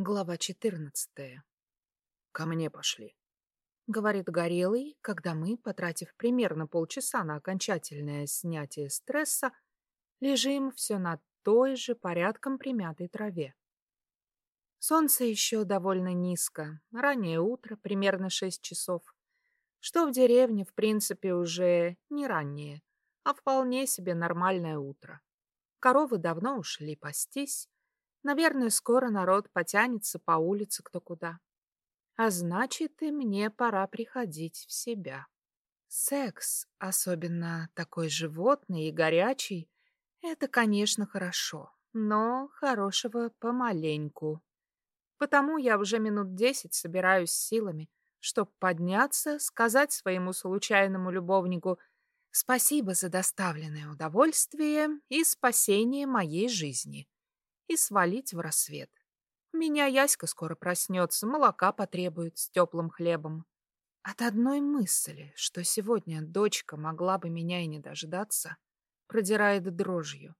Глава 14. Ко мне пошли. Говорит Горелый, когда мы, потратив примерно полчаса на окончательное снятие стресса, лежим все на той же порядком примятой траве. Солнце еще довольно низко, раннее утро, примерно 6 часов, что в деревне, в принципе, уже не раннее, а вполне себе нормальное утро. Коровы давно ушли пастись, Наверное, скоро народ потянется по улице кто куда. А значит, и мне пора приходить в себя. Секс, особенно такой животный и горячий, это, конечно, хорошо, но хорошего помаленьку. Потому я уже минут десять собираюсь силами, чтобы подняться, сказать своему случайному любовнику спасибо за доставленное удовольствие и спасение моей жизни и свалить в рассвет. Меня Яська скоро проснется, молока потребует с теплым хлебом. От одной мысли, что сегодня дочка могла бы меня и не дождаться, продирает дрожью.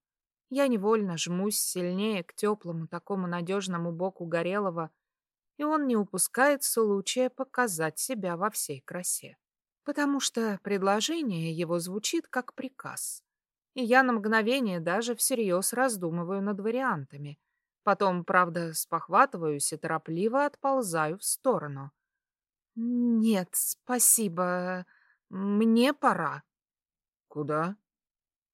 Я невольно жмусь сильнее к теплому такому надежному боку Горелого, и он не упускает случая показать себя во всей красе. Потому что предложение его звучит как приказ и я на мгновение даже всерьез раздумываю над вариантами. Потом, правда, спохватываюсь и торопливо отползаю в сторону. «Нет, спасибо. Мне пора». «Куда?»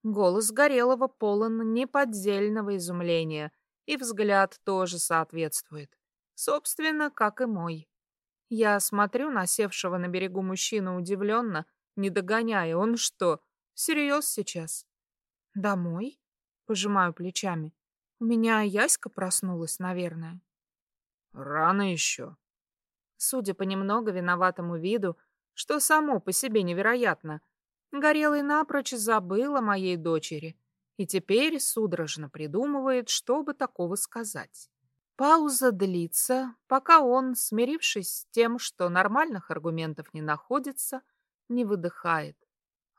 Голос Горелого полон неподдельного изумления, и взгляд тоже соответствует. Собственно, как и мой. Я смотрю на севшего на берегу мужчину удивленно, не догоняя. Он что, всерьез сейчас? Домой? Пожимаю плечами. У меня Яська проснулась, наверное. Рано еще. Судя по немного виноватому виду, что само по себе невероятно, Горелый напрочь забыл о моей дочери и теперь судорожно придумывает, что бы такого сказать. Пауза длится, пока он, смирившись с тем, что нормальных аргументов не находится, не выдыхает.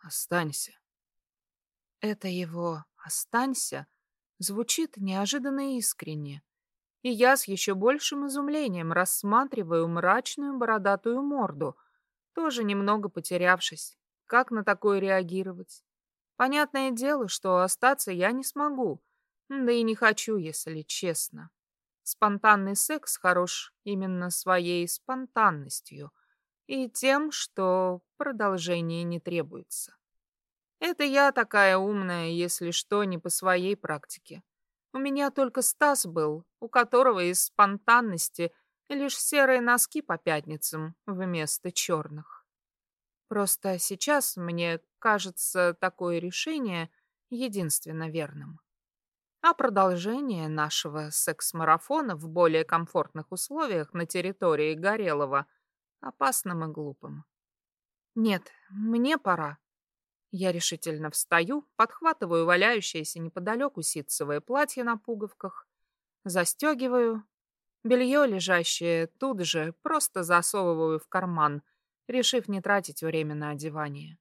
«Останься». Это его «останься» звучит неожиданно искренне. И я с еще большим изумлением рассматриваю мрачную бородатую морду, тоже немного потерявшись. Как на такое реагировать? Понятное дело, что остаться я не смогу, да и не хочу, если честно. Спонтанный секс хорош именно своей спонтанностью и тем, что продолжение не требуется. Это я такая умная, если что, не по своей практике. У меня только Стас был, у которого из спонтанности лишь серые носки по пятницам вместо черных. Просто сейчас мне кажется такое решение единственно верным. А продолжение нашего секс-марафона в более комфортных условиях на территории Горелого опасным и глупым. Нет, мне пора. Я решительно встаю, подхватываю валяющееся неподалеку ситцевое платье на пуговках, застегиваю. Белье, лежащее тут же, просто засовываю в карман, решив не тратить время на одевание.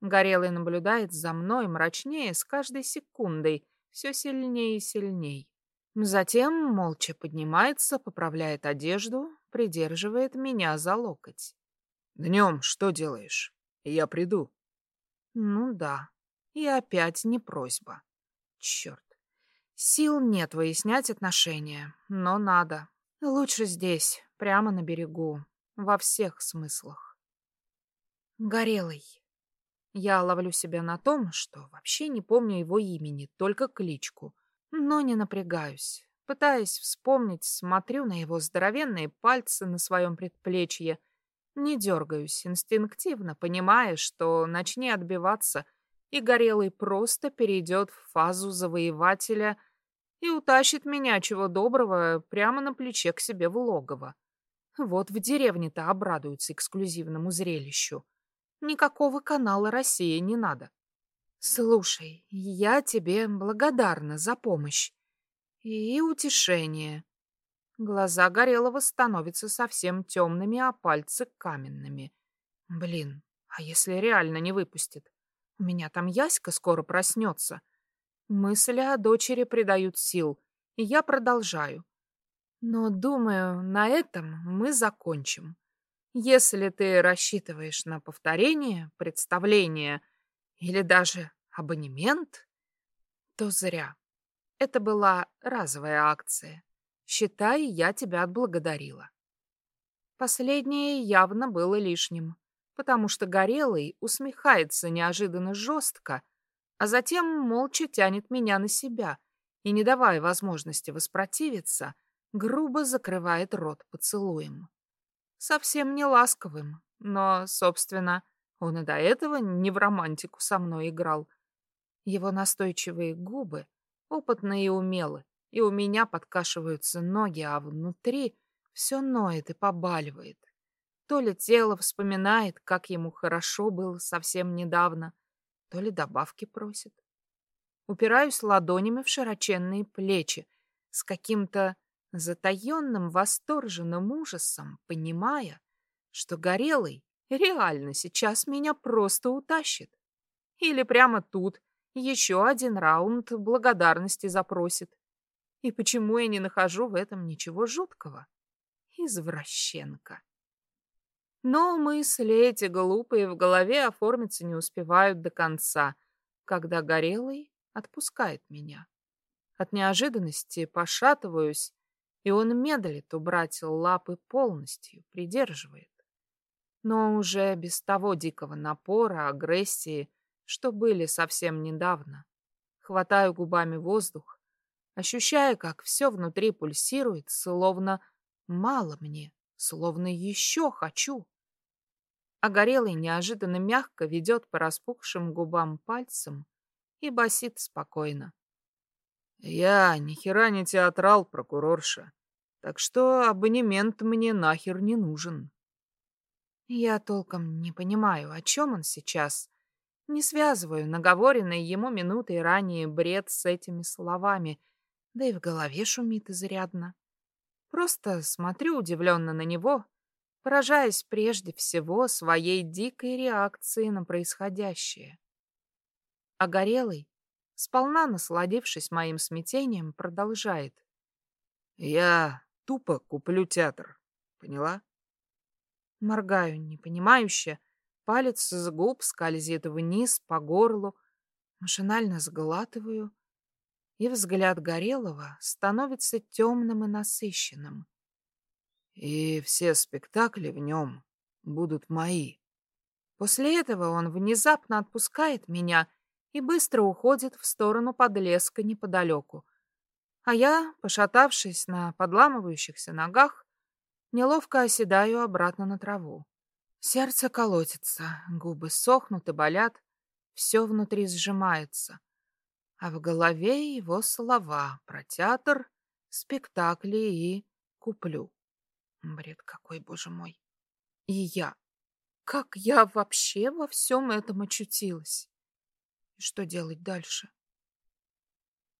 Горелый наблюдает за мной мрачнее с каждой секундой, все сильнее и сильней. Затем молча поднимается, поправляет одежду, придерживает меня за локоть. «Днем что делаешь? Я приду». Ну да. И опять не просьба. Черт. Сил нет выяснять отношения, но надо. Лучше здесь, прямо на берегу, во всех смыслах. Горелый. Я ловлю себя на том, что вообще не помню его имени, только кличку. Но не напрягаюсь. Пытаясь вспомнить, смотрю на его здоровенные пальцы на своем предплечье не дергаюсь инстинктивно, понимая, что начни отбиваться, и Горелый просто перейдет в фазу завоевателя и утащит меня, чего доброго, прямо на плече к себе в логово. Вот в деревне-то обрадуются эксклюзивному зрелищу. Никакого канала «Россия» не надо. Слушай, я тебе благодарна за помощь и утешение. Глаза Горелого становятся совсем темными, а пальцы каменными. Блин, а если реально не выпустит? У меня там Яська скоро проснется. Мысли о дочери придают сил, и я продолжаю. Но, думаю, на этом мы закончим. Если ты рассчитываешь на повторение, представление или даже абонемент, то зря. Это была разовая акция. Считай, я тебя отблагодарила. Последнее явно было лишним, потому что Горелый усмехается неожиданно жестко, а затем молча тянет меня на себя и, не давая возможности воспротивиться, грубо закрывает рот поцелуем. Совсем не ласковым, но, собственно, он и до этого не в романтику со мной играл. Его настойчивые губы опытны и умелы, и у меня подкашиваются ноги, а внутри все ноет и побаливает. То ли тело вспоминает, как ему хорошо было совсем недавно, то ли добавки просит. Упираюсь ладонями в широченные плечи, с каким-то затаенным восторженным ужасом, понимая, что Горелый реально сейчас меня просто утащит. Или прямо тут еще один раунд благодарности запросит. И почему я не нахожу в этом ничего жуткого? Извращенка. Но мысли эти глупые в голове оформиться не успевают до конца, когда Горелый отпускает меня. От неожиданности пошатываюсь, и он медлит убрать лапы полностью, придерживает. Но уже без того дикого напора, агрессии, что были совсем недавно. Хватаю губами воздух, ощущая, как все внутри пульсирует, словно мало мне, словно еще хочу. А горелый неожиданно мягко ведет по распухшим губам пальцем и басит спокойно. «Я ни хера не театрал, прокурорша, так что абонемент мне нахер не нужен». Я толком не понимаю, о чем он сейчас, не связываю наговоренный ему минутой ранее бред с этими словами, да и в голове шумит изрядно. Просто смотрю удивленно на него, поражаясь прежде всего своей дикой реакции на происходящее. А Горелый, сполна насладившись моим смятением, продолжает. «Я тупо куплю театр, поняла?» Моргаю непонимающе, Палец с губ скользит вниз по горлу, машинально сглатываю, и взгляд Горелого становится темным и насыщенным. И все спектакли в нем будут мои. После этого он внезапно отпускает меня и быстро уходит в сторону подлеска неподалеку. А я, пошатавшись на подламывающихся ногах, неловко оседаю обратно на траву. Сердце колотится, губы сохнут и болят, все внутри сжимается. А в голове его слова про театр, спектакли и куплю. Бред какой, боже мой. И я. Как я вообще во всем этом очутилась? И что делать дальше?